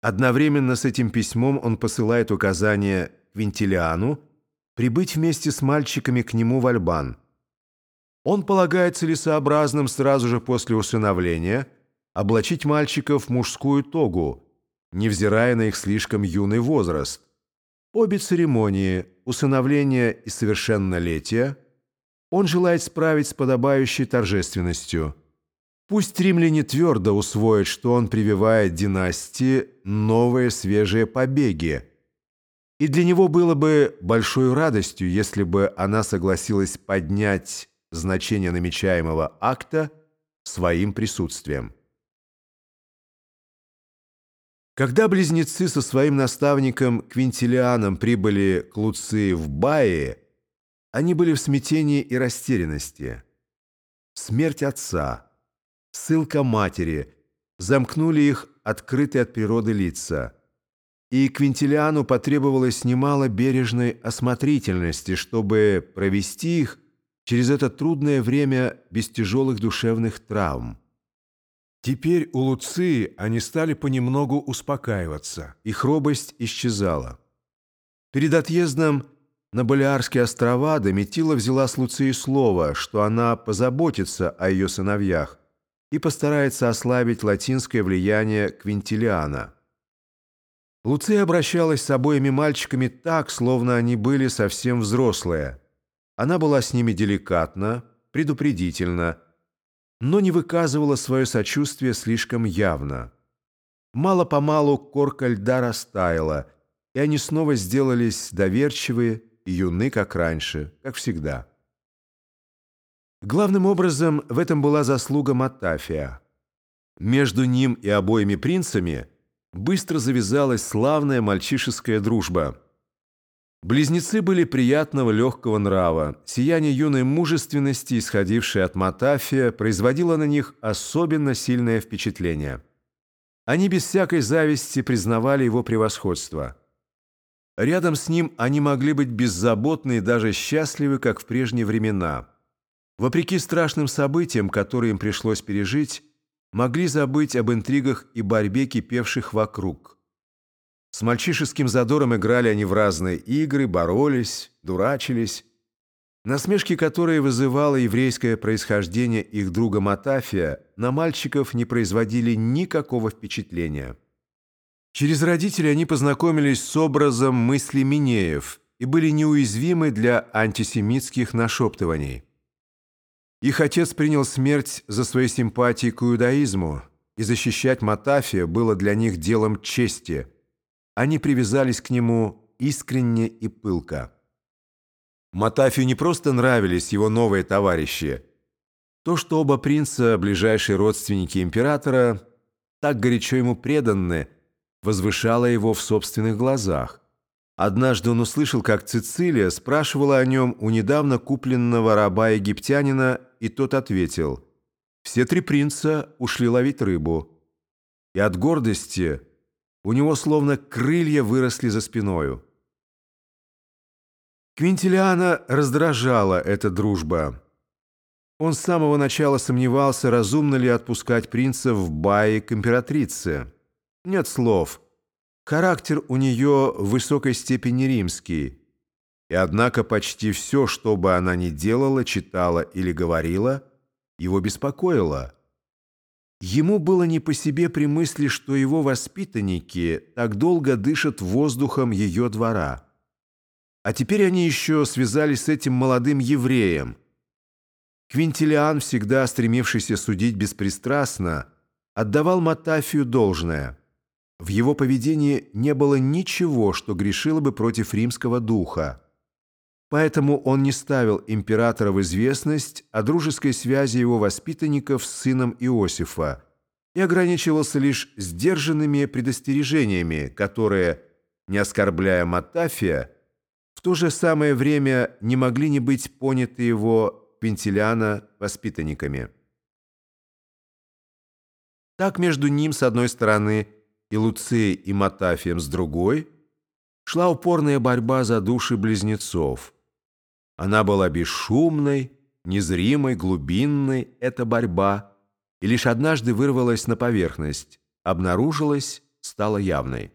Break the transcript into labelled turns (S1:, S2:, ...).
S1: Одновременно с этим письмом он посылает указание Квинтилиану прибыть вместе с мальчиками к нему в Альбан. Он полагает целесообразным сразу же после усыновления облачить мальчиков в мужскую тогу, невзирая на их слишком юный возраст. Обе церемонии – усыновления и совершеннолетия – он желает справить с подобающей торжественностью. Пусть римляне твердо усвоят, что он прививает династии новые свежие побеги. И для него было бы большой радостью, если бы она согласилась поднять значение намечаемого акта своим присутствием. Когда близнецы со своим наставником Квинтилианом прибыли к Луции в Баи, они были в смятении и растерянности. Смерть отца, ссылка матери замкнули их открытые от природы лица. И Квинтилиану потребовалось немало бережной осмотрительности, чтобы провести их через это трудное время без тяжелых душевных травм. Теперь у Луции они стали понемногу успокаиваться, их робость исчезала. Перед отъездом на Балиарские острова Дометила взяла с Луции слово, что она позаботится о ее сыновьях и постарается ослабить латинское влияние Квинтилиана. Луция обращалась с обоими мальчиками так, словно они были совсем взрослые. Она была с ними деликатна, предупредительна, но не выказывала свое сочувствие слишком явно. Мало-помалу корка льда растаяла, и они снова сделались доверчивые, и юны, как раньше, как всегда. Главным образом в этом была заслуга Матафия. Между ним и обоими принцами быстро завязалась славная мальчишеская дружба. Близнецы были приятного легкого нрава. Сияние юной мужественности, исходившее от Матафия, производило на них особенно сильное впечатление. Они без всякой зависти признавали его превосходство – Рядом с ним они могли быть беззаботны и даже счастливы, как в прежние времена. Вопреки страшным событиям, которые им пришлось пережить, могли забыть об интригах и борьбе, кипевших вокруг. С мальчишеским задором играли они в разные игры, боролись, дурачились. Насмешки, которые вызывало еврейское происхождение их друга Матафия, на мальчиков не производили никакого впечатления. Через родителей они познакомились с образом мысли Минеев и были неуязвимы для антисемитских нашептываний. Их отец принял смерть за свои симпатии к иудаизму, и защищать Матафия было для них делом чести. Они привязались к нему искренне и пылко. Матафию не просто нравились его новые товарищи. То, что оба принца, ближайшие родственники императора, так горячо ему преданы – возвышала его в собственных глазах. Однажды он услышал, как Цицилия спрашивала о нем у недавно купленного раба-египтянина, и тот ответил, «Все три принца ушли ловить рыбу». И от гордости у него словно крылья выросли за спиною. Квинтилиана раздражала эта дружба. Он с самого начала сомневался, разумно ли отпускать принца в баи к императрице. Нет слов. Характер у нее в высокой степени римский. И однако почти все, что бы она ни делала, читала или говорила, его беспокоило. Ему было не по себе при мысли, что его воспитанники так долго дышат воздухом ее двора. А теперь они еще связались с этим молодым евреем. Квинтилиан, всегда стремившийся судить беспристрастно, отдавал Матафию должное – в его поведении не было ничего, что грешило бы против римского духа. Поэтому он не ставил императора в известность о дружеской связи его воспитанников с сыном Иосифа и ограничивался лишь сдержанными предостережениями, которые, не оскорбляя Матафия, в то же самое время не могли не быть поняты его Пентиляна воспитанниками. Так между ним, с одной стороны, и Луцией и Матафием с другой, шла упорная борьба за души близнецов. Она была бесшумной, незримой, глубинной, эта борьба, и лишь однажды вырвалась на поверхность, обнаружилась, стала явной.